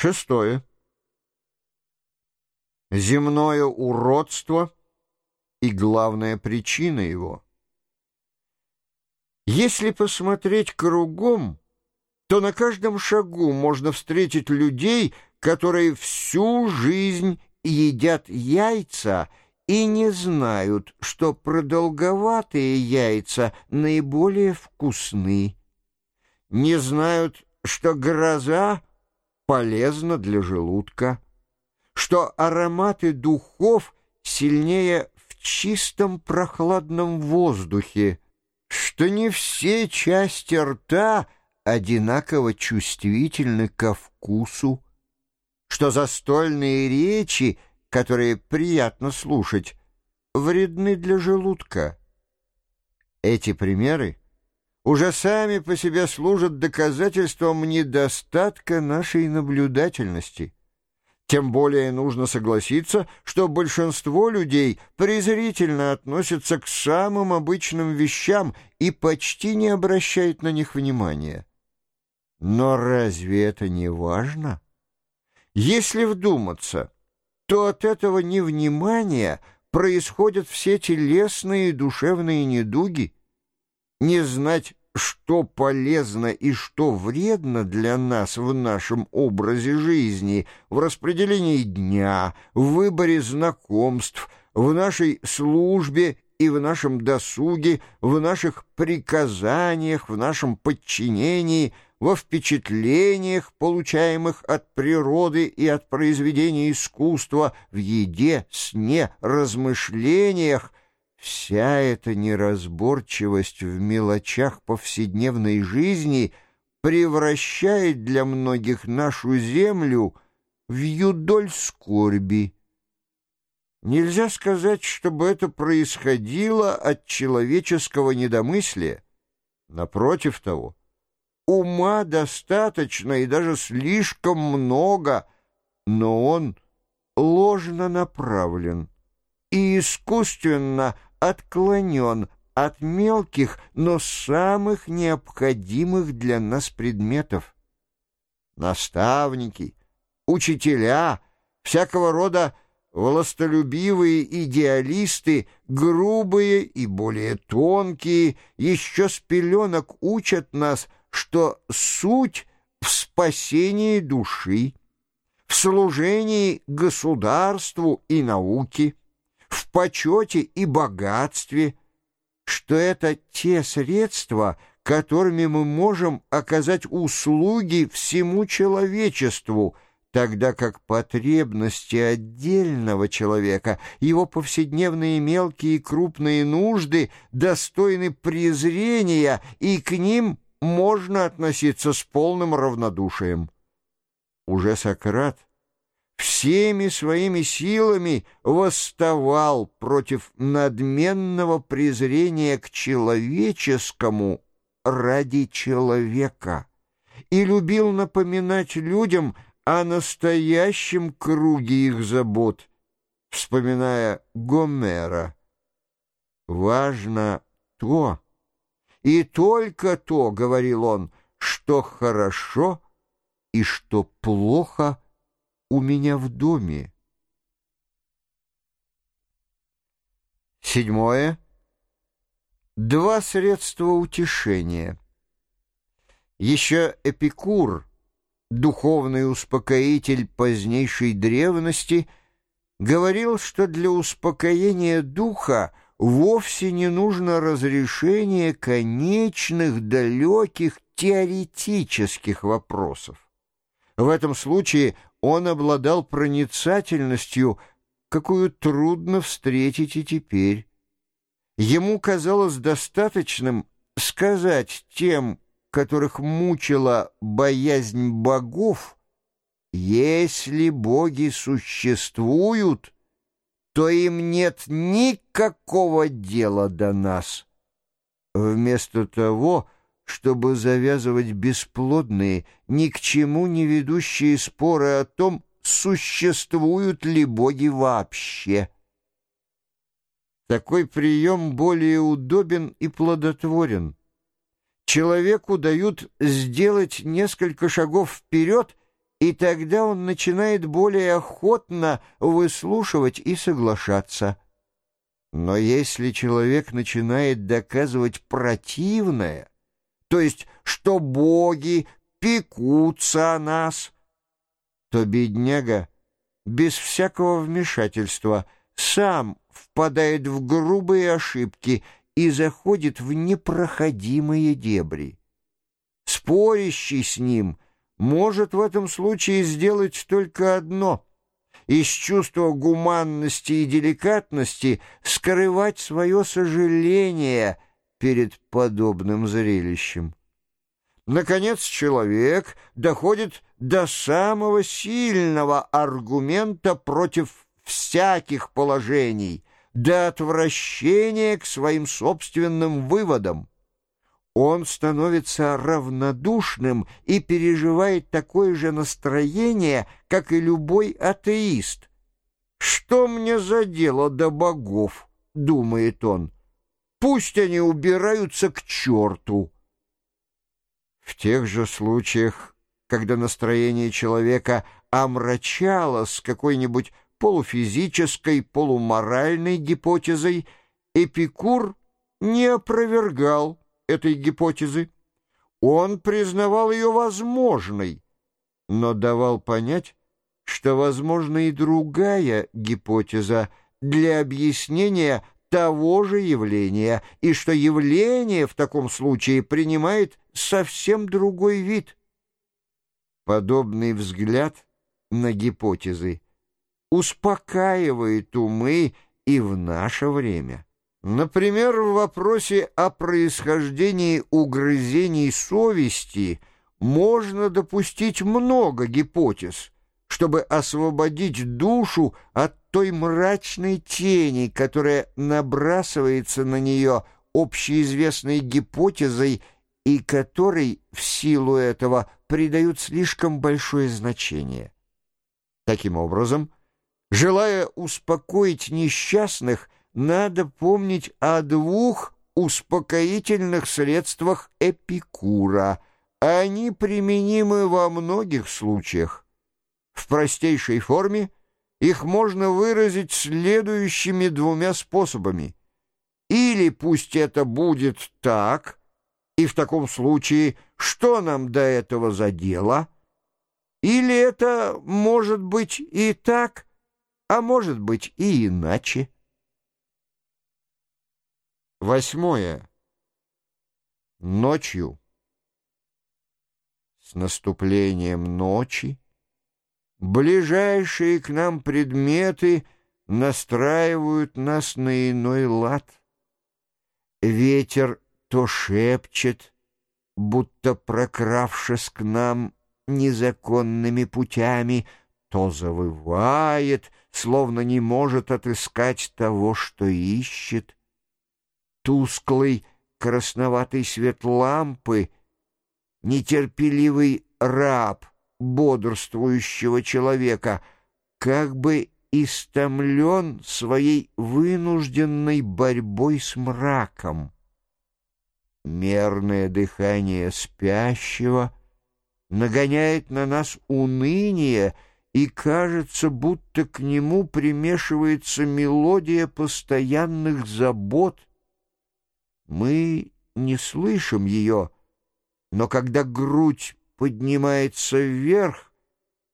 Шестое. Земное уродство и главная причина его. Если посмотреть кругом, то на каждом шагу можно встретить людей, которые всю жизнь едят яйца и не знают, что продолговатые яйца наиболее вкусны. Не знают, что гроза полезна для желудка, что ароматы духов сильнее в чистом прохладном воздухе, что не все части рта одинаково чувствительны ко вкусу, что застольные речи, которые приятно слушать, вредны для желудка. Эти примеры уже сами по себе служат доказательством недостатка нашей наблюдательности. Тем более нужно согласиться, что большинство людей презрительно относятся к самым обычным вещам и почти не обращают на них внимания. Но разве это не важно? Если вдуматься, то от этого невнимания происходят все телесные и душевные недуги. Не знать, что полезно и что вредно для нас в нашем образе жизни, в распределении дня, в выборе знакомств, в нашей службе и в нашем досуге, в наших приказаниях, в нашем подчинении – во впечатлениях, получаемых от природы и от произведения искусства, в еде, сне, размышлениях, вся эта неразборчивость в мелочах повседневной жизни превращает для многих нашу землю в юдоль скорби. Нельзя сказать, чтобы это происходило от человеческого недомыслия. Напротив того, Ума достаточно и даже слишком много, но он ложно направлен и искусственно отклонен от мелких, но самых необходимых для нас предметов. Наставники, учителя, всякого рода властолюбивые идеалисты, грубые и более тонкие, еще с пеленок учат нас — что суть в спасении души, в служении государству и науке, в почете и богатстве, что это те средства, которыми мы можем оказать услуги всему человечеству, тогда как потребности отдельного человека, его повседневные мелкие и крупные нужды достойны презрения, и к ним – можно относиться с полным равнодушием. Уже Сократ всеми своими силами восставал против надменного презрения к человеческому ради человека и любил напоминать людям о настоящем круге их забот, вспоминая Гомера. Важно то, и только то, — говорил он, — что хорошо и что плохо у меня в доме. Седьмое. Два средства утешения. Еще Эпикур, духовный успокоитель позднейшей древности, говорил, что для успокоения духа вовсе не нужно разрешение конечных, далеких, теоретических вопросов. В этом случае он обладал проницательностью, какую трудно встретить и теперь. Ему казалось достаточным сказать тем, которых мучила боязнь богов, «Если боги существуют», то им нет никакого дела до нас. Вместо того, чтобы завязывать бесплодные, ни к чему не ведущие споры о том, существуют ли боги вообще. Такой прием более удобен и плодотворен. Человеку дают сделать несколько шагов вперед и тогда он начинает более охотно выслушивать и соглашаться. Но если человек начинает доказывать противное, то есть что боги пекутся о нас, то бедняга без всякого вмешательства сам впадает в грубые ошибки и заходит в непроходимые дебри. Спорящий с ним может в этом случае сделать только одно — из чувства гуманности и деликатности скрывать свое сожаление перед подобным зрелищем. Наконец, человек доходит до самого сильного аргумента против всяких положений, до отвращения к своим собственным выводам. Он становится равнодушным и переживает такое же настроение, как и любой атеист. «Что мне за дело до богов?» — думает он. «Пусть они убираются к черту». В тех же случаях, когда настроение человека омрачалось какой-нибудь полуфизической, полуморальной гипотезой, Эпикур не опровергал этой гипотезы. Он признавал ее возможной, но давал понять, что возможна и другая гипотеза для объяснения того же явления, и что явление в таком случае принимает совсем другой вид. Подобный взгляд на гипотезы успокаивает умы и в наше время. Например, в вопросе о происхождении угрызений совести можно допустить много гипотез, чтобы освободить душу от той мрачной тени, которая набрасывается на нее общеизвестной гипотезой и которой в силу этого придают слишком большое значение. Таким образом, желая успокоить несчастных, надо помнить о двух успокоительных средствах Эпикура. Они применимы во многих случаях. В простейшей форме – их можно выразить следующими двумя способами. Или пусть это будет так, и в таком случае что нам до этого за дело? Или это может быть и так, а может быть и иначе? Восьмое. Ночью. С наступлением ночи Ближайшие к нам предметы настраивают нас на иной лад. Ветер то шепчет, будто прокравшись к нам незаконными путями, то завывает, словно не может отыскать того, что ищет. Тусклый красноватый свет лампы, нетерпеливый раб бодрствующего человека, как бы истомлен своей вынужденной борьбой с мраком. Мерное дыхание спящего нагоняет на нас уныние, и кажется, будто к нему примешивается мелодия постоянных забот. Мы не слышим ее, но когда грудь поднимается вверх,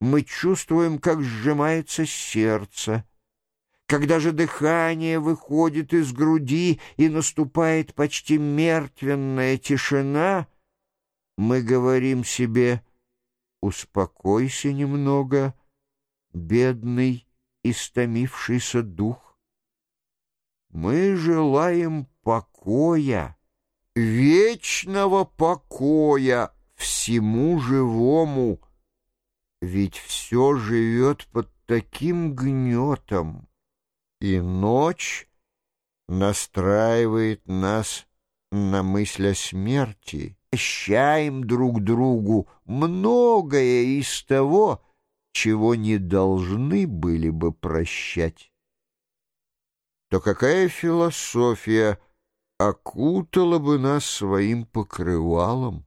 мы чувствуем, как сжимается сердце. Когда же дыхание выходит из груди и наступает почти мертвенная тишина, мы говорим себе «Успокойся немного, бедный, истомившийся дух». Мы желаем покоя, вечного покоя, всему живому, ведь все живет под таким гнетом, и ночь настраивает нас на мысль о смерти. Прощаем друг другу многое из того, чего не должны были бы прощать. То какая философия окутала бы нас своим покрывалом?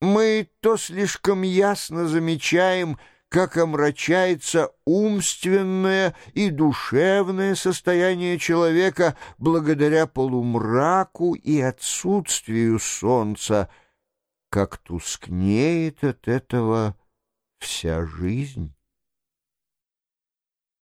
Мы то слишком ясно замечаем, как омрачается умственное и душевное состояние человека благодаря полумраку и отсутствию солнца, как тускнеет от этого вся жизнь.